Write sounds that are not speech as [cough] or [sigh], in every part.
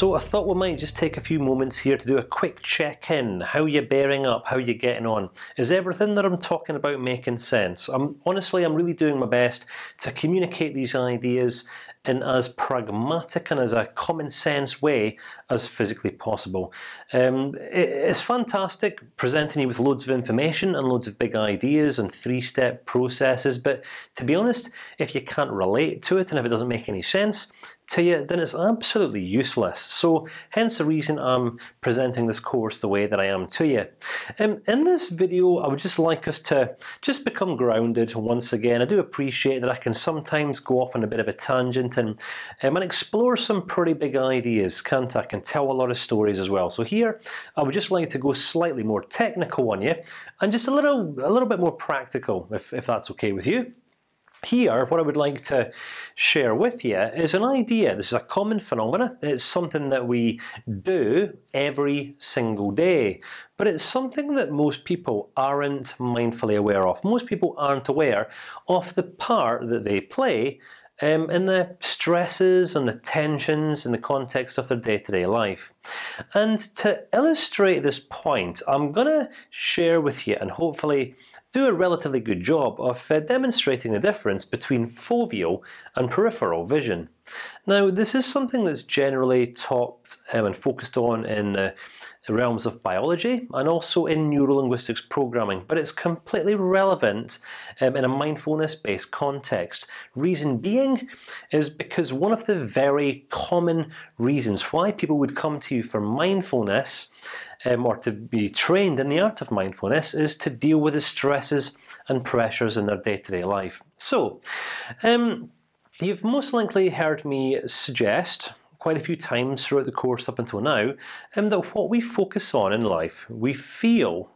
So I thought we might just take a few moments here to do a quick check-in. How you bearing up? How you getting on? Is everything that I'm talking about making sense? I'm honestly, I'm really doing my best to communicate these ideas in as pragmatic and as a common sense way as physically possible. Um, it's fantastic presenting you with loads of information and loads of big ideas and three-step processes. But to be honest, if you can't relate to it and if it doesn't make any sense, to you, then it's absolutely useless. So, hence the reason I'm presenting this course the way that I am to you. Um, in this video, I would just like us to just become grounded once again. I do appreciate that I can sometimes go off on a bit of a tangent and um, and explore some pretty big ideas, can't I? Can tell a lot of stories as well. So here, I would just like to go slightly more technical on you, and just a little a little bit more practical, if if that's okay with you. Here, what I would like to share with you is an idea. This is a common phenomenon. It's something that we do every single day, but it's something that most people aren't mindfully aware of. Most people aren't aware of the part that they play um, in the stresses and the tensions in the context of their day-to-day -day life. And to illustrate this point, I'm going to share with you and hopefully do a relatively good job of uh, demonstrating the difference between foveal and peripheral vision. Now, this is something that's generally taught um, and focused on in uh, realms of biology and also in neurolinguistics programming, but it's completely relevant um, in a mindfulness-based context. Reason being is because one of the very common reasons why people would come to you for mindfulness um, or to be trained in the art of mindfulness is to deal with the stresses and pressures in their day-to-day -day life. So, um, you've most likely heard me suggest quite a few times throughout the course up until now, um, that what we focus on in life, we feel.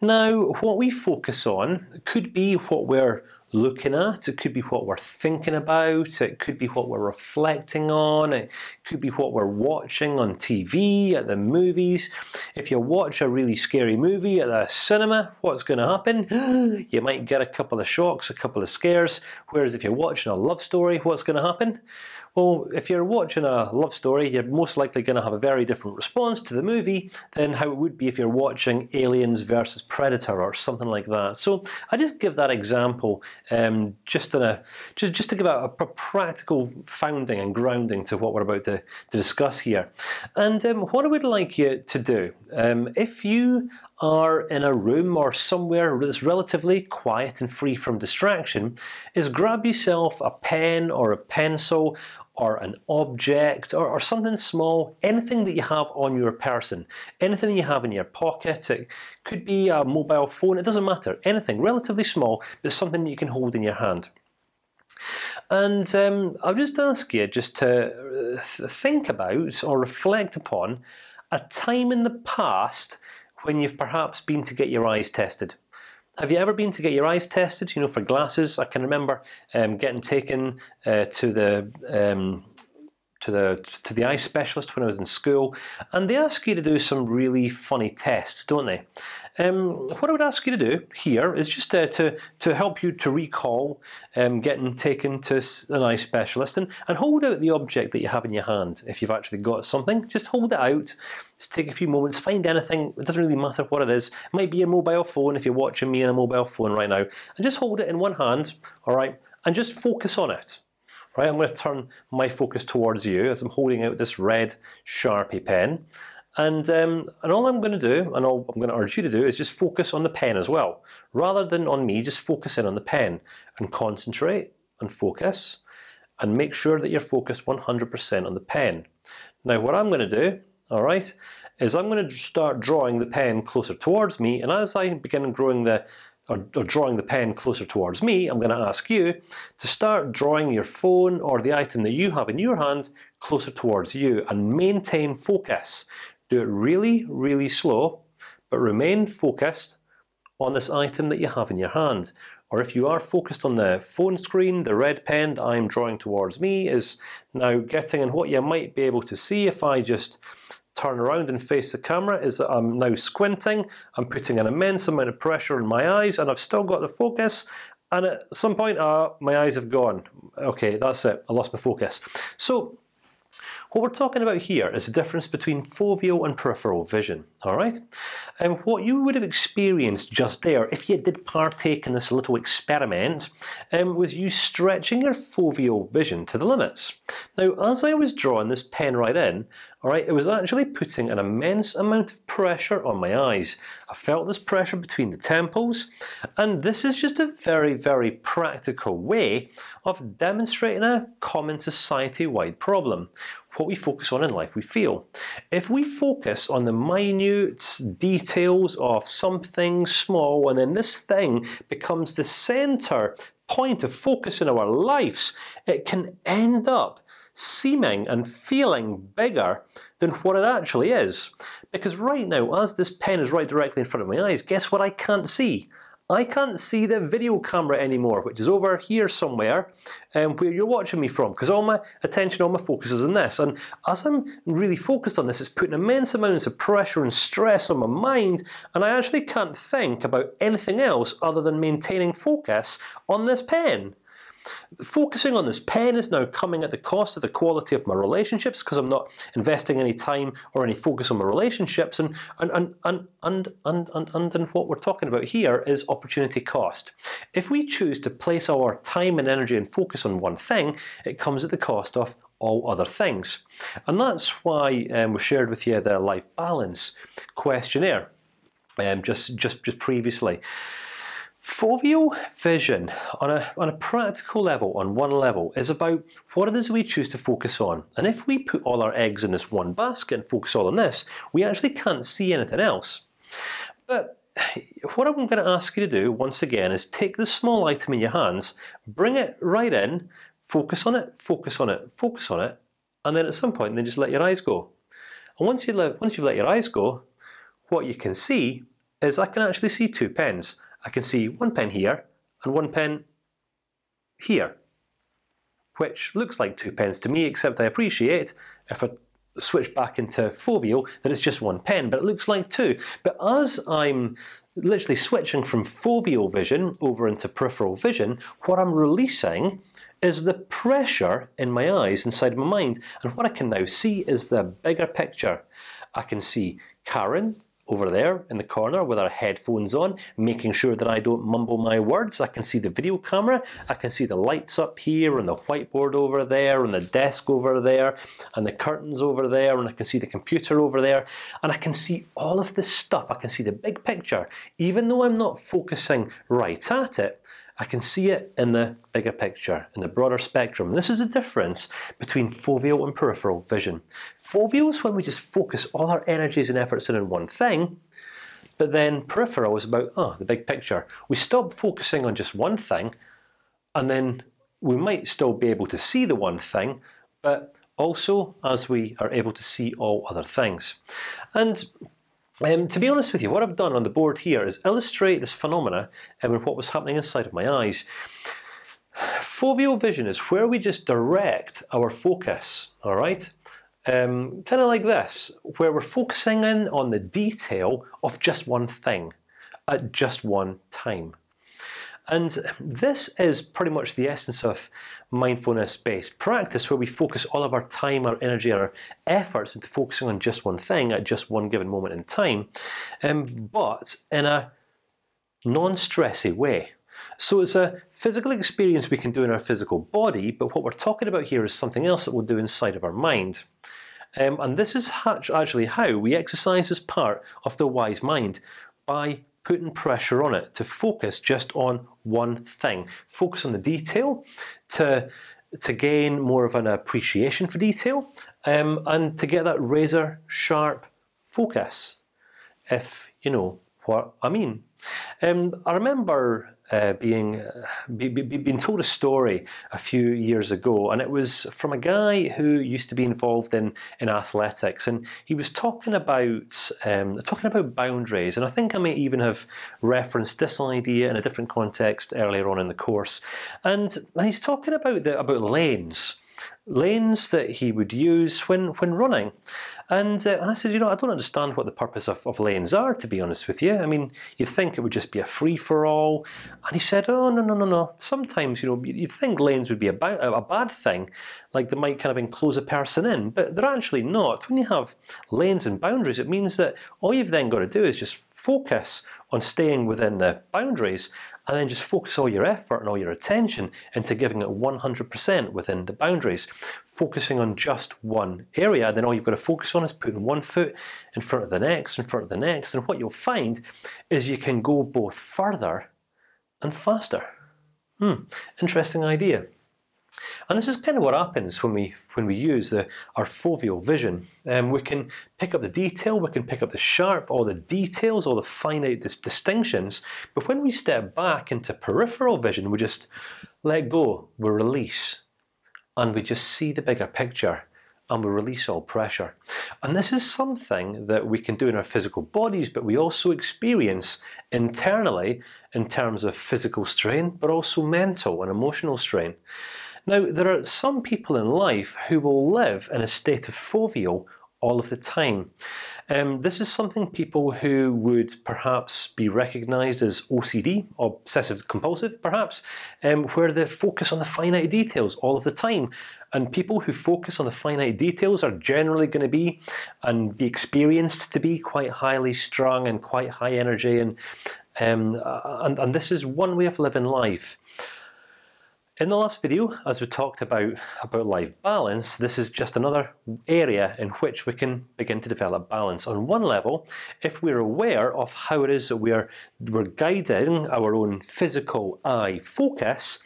Now, what we focus on could be what we're looking at. It could be what we're thinking about. It could be what we're reflecting on. It could be what we're watching on TV at the movies. If you watch a really scary movie at the cinema, what's going to happen? [gasps] you might get a couple of shocks, a couple of scares. Whereas if you're watching a love story, what's going to happen? Well, if you're watching a love story, you're most likely going to have a very different response to the movie than how it would be if you're watching Aliens versus Predator or something like that. So I just give that example um, just in a just just to give out a, practical founding and grounding to what we're about to, to discuss here. And um, what I would like you to do, um, if you are in a room or somewhere that's relatively quiet and free from distraction, is grab yourself a pen or a pencil or an object or, or, something small, anything that you have on your person, anything you have in your pocket. It could be a mobile phone. It doesn't matter. Anything relatively small, but something that you can hold in your hand. And um, I'll just ask you just to uh, think about or reflect upon a time in the past when you've perhaps been to get your eyes tested. Have you ever been to get your eyes tested? You know, for glasses. I can remember um, getting taken uh, to the um, to the to the eye specialist when I was in school, and they ask you to do some really funny tests, don't they? Um, what I would ask you to do here is just uh, to to help you to recall um, getting taken to an eye specialist and and hold out the object that you have in your hand. If you've actually got something, just hold it out. Just take a few moments, find anything. It doesn't really matter what it is. It might be a mobile phone if you're watching me on a mobile phone right now, and just hold it in one hand. All right, and just focus on it. Right, I'm going to turn my focus towards you as I'm holding out this red Sharpie pen, and um, and all I'm going to do, and all I'm going to urge you to do, is just focus on the pen as well, rather than on me. Just focus in on the pen and concentrate and focus, and make sure that you're focused 100% on the pen. Now, what I'm going to do, all right, is I'm going to start drawing the pen closer towards me, and as I begin drawing the or, or, drawing the pen closer towards me, I'm going to ask you to start drawing your phone or the item that you have in your hand closer towards you and maintain focus. Do it really, really slow, but remain focused on this item that you have in your hand. Or if you are focused on the phone screen, the red pen I'm drawing towards me is now getting. And what you might be able to see if I just turn around and face the camera is that I'm now squinting. I'm putting an immense amount of pressure on my eyes, and I've still got the focus. And at some point, uh, my eyes have gone. Okay, that's it. I lost my focus. So What we're talking about here is the difference between foveal and peripheral vision. All right, and what you would have experienced just there, if you did partake in this little experiment, um, was you stretching your foveal vision to the limits. Now, as I was drawing this pen right in, all right, it was actually putting an immense amount of pressure on my eyes. I felt this pressure between the temples, and this is just a very, very practical way of demonstrating a common society-wide problem. What we focus on in life, we feel. If we focus on the minute details of something small, and then this thing becomes the center point of focus in our lives, it can end up seeming and feeling bigger than what it actually is. Because right now, as this pen is right directly in front of my eyes, guess what I can't see? I can't see the video camera anymore, which is over here somewhere, um, where you're watching me from, because all my attention, all my focus is on this. And as I'm really focused on this, it's putting immense amounts of pressure and stress on my mind, and I actually can't think about anything else other than maintaining focus on this pen. Focusing on this pen is now coming at the cost of the quality of my relationships because I'm not investing any time or any focus on my relationships, and and and and and and, and, and, what we're talking about here is opportunity cost. If we choose to place our time and energy and focus on one thing, it comes at the cost of all other things, and that's why um, we shared with you the life balance questionnaire, um, just just just previously. Foveal vision, on a on a practical level, on one level, is about what it is we choose to focus on. And if we put all our eggs in this one basket and focus all on this, we actually can't see anything else. But what I'm going to ask you to do once again is take this small item in your hands, bring it right in, focus on it, focus on it, focus on it, and then at some point, then just let your eyes go. And once you let once you let your eyes go, what you can see is I can actually see two pens. I can see one pen here and one pen here, which looks like two pens to me. Except I appreciate if I switch back into foveal that it's just one pen, but it looks like two. But as I'm literally switching from foveal vision over into peripheral vision, what I'm releasing is the pressure in my eyes inside my mind, and what I can now see is the bigger picture. I can see Karen over there in the corner with our headphones on, making sure that I don't mumble my words. I can see the video camera. I can see the lights up here, and the whiteboard over there, and the desk over there, and the curtains over there, and I can see the computer over there, and I can see all of this stuff. I can see the big picture, even though I'm not focusing right at it. I can see it in the bigger picture, in the broader spectrum. This is the difference between foveal and peripheral vision. Foveal is when we just focus all our energies and efforts in on one thing, but then peripheral is about oh the big picture. We stop focusing on just one thing, and then we might still be able to see the one thing, but also as we are able to see all other things. And um, to be honest with you, what I've done on the board here is illustrate this phenomena and what was happening inside of my eyes. Foveal vision is where we just direct our focus. All right, um, kind of like this, where we're focusing in on the detail of just one thing at just one time. And this is pretty much the essence of mindfulness-based practice, where we focus all of our time, our energy, our efforts into focusing on just one thing at just one given moment in time, um, but in a non-stressy way. So it's a physical experience we can do in our physical body, but what we're talking about here is something else that we'll do inside of our mind. Um, and this is actually how we exercise as part of the wise mind by putting pressure on it to focus just on one thing. Focus on the detail to to gain more of an appreciation for detail um, and to get that razor sharp focus. If you know what I mean. Um, I remember uh, being uh, be, be, being told a story a few years ago, and it was from a guy who used to be involved in in athletics, and he was talking about um, talking about boundaries, and I think I may even have referenced this idea in a different context earlier on in the course, and he's talking about the about lanes, lanes that he would use when when running, And uh, and I said, you know, I don't understand what the purpose of, of lanes are. To be honest with you, I mean, you'd think it would just be a free for all. And he said, oh no no no no. Sometimes you know you'd think lanes would be a, a bad thing, like they might kind of enclose a person in, but they're actually not. When you have lanes and boundaries, it means that all you've then got to do is just focus on staying within the boundaries, and then just focus all your effort and all your attention into giving it 100% within the boundaries, focusing on just one area. Then all you've got to focus on is putting one foot in front of the next, in front of the next, and what you'll find is you can go both further and faster. Hmm, interesting idea. And this is kind of what happens when we when we use the our foveal vision. Um, we can pick up the detail, we can pick up the sharp, all the details, all the finite dis distinctions. But when we step back into peripheral vision, we just let go, we release, and we just see the bigger picture and we release all pressure. And this is something that we can do in our physical bodies, but we also experience internally in terms of physical strain, but also mental and emotional strain. Now, there are some people in life who will live in a state of foveal all of the time. Um, this is something people who would perhaps be recognized as OCD, obsessive compulsive, perhaps, um, where they focus on the finite details all of the time. And people who focus on the finite details are generally going to be and be experienced to be quite highly strung and quite high energy, and um, and, and this is one way of living life. In the last video, as we talked about about life balance, this is just another area in which we can begin to develop balance. On one level, if we're aware of how it is that we're we're guiding our own physical eye focus,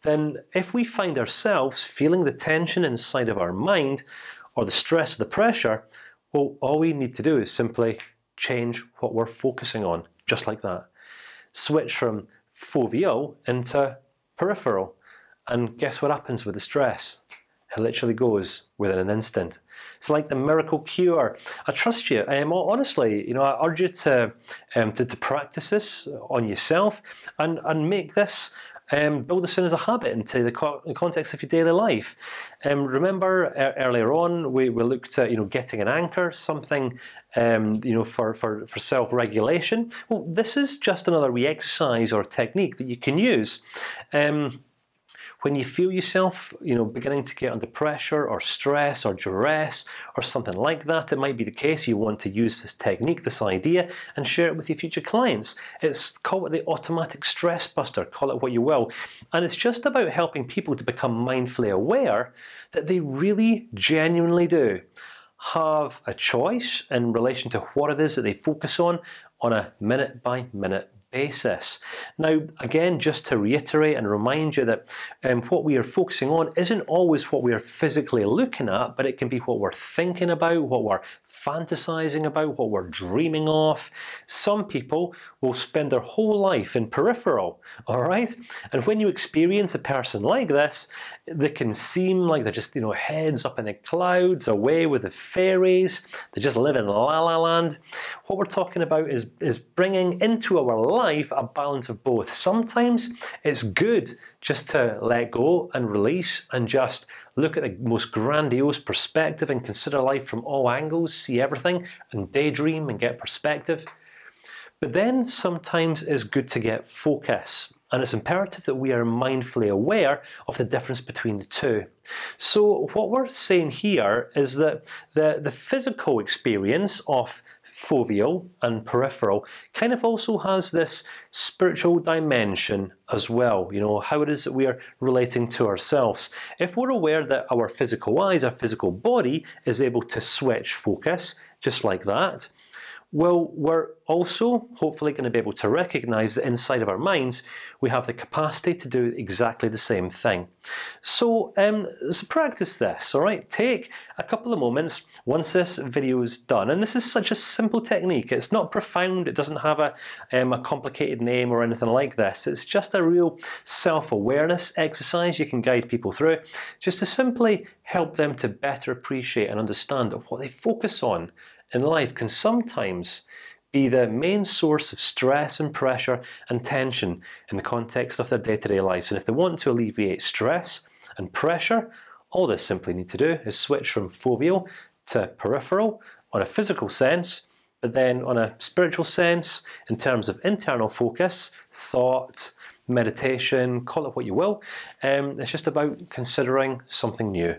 then if we find ourselves feeling the tension inside of our mind, or the stress, or the pressure, well, all we need to do is simply change what we're focusing on, just like that. Switch from foveal into peripheral. And guess what happens with the stress? It literally goes within an instant. It's like the miracle cure. I trust you. Um, honestly, you know, I urge you to, um, to to practice this on yourself and and make this um, build this in as a habit into the, co the context of your daily life. Um, remember earlier on we, we looked at you know getting an anchor, something um, you know for for for self-regulation. Well, this is just another wee exercise or technique that you can use. Um, when you feel yourself, you know, beginning to get under pressure or stress or duress or something like that, it might be the case you want to use this technique, this idea, and share it with your future clients. It's call it the automatic stress buster. Call it what you will, and it's just about helping people to become mindfully aware that they really, genuinely do have a choice in relation to what it is that they focus on on a minute by minute basis. Now, again, just to reiterate and remind you that um, what we are focusing on isn't always what we are physically looking at, but it can be what we're thinking about, what we're fantasizing about, what we're dreaming of. Some people will spend their whole life in peripheral. All right, and when you experience a person like this, they can seem like they're just you know heads up in the clouds, away with the fairies. They just live in la la land. What we're talking about is is bringing into our life a balance of both. Sometimes it's good just to let go and release and just look at the most grandiose perspective and consider life from all angles, see everything, and daydream and get perspective. But then sometimes it's good to get focus, and it's imperative that we are mindfully aware of the difference between the two. So what we're saying here is that the the physical experience of foveal and peripheral kind of also has this spiritual dimension as well. You know how it is that we are relating to ourselves. If we're aware that our physical eyes, our physical body, is able to switch focus just like that, well, we're also hopefully going to be able to recognize that inside of our minds we have the capacity to do exactly the same thing. So, um, so practice this. All right, take a couple of moments once this video is done, and this is such a simple technique. It's not profound. It doesn't have a um, a complicated name or anything like this. It's just a real self-awareness exercise you can guide people through, just to simply help them to better appreciate and understand what they focus on in life can sometimes be the main source of stress and pressure and tension in the context of their day-to-day -day lives. And if they want to alleviate stress and pressure, all they simply need to do is switch from foveal to peripheral on a physical sense, but then on a spiritual sense, in terms of internal focus, thought, meditation, call it what you will. Um, it's just about considering something new,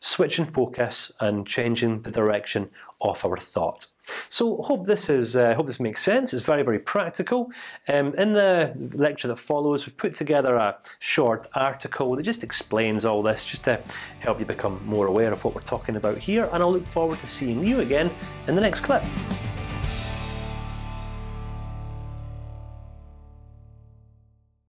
switching focus and changing the direction of our thought. So hope this is uh, hope this makes sense. It's very very practical. Um, in the lecture that follows, we've put together a short article that just explains all this, just to help you become more aware of what we're talking about here. And I'll look forward to seeing you again in the next clip.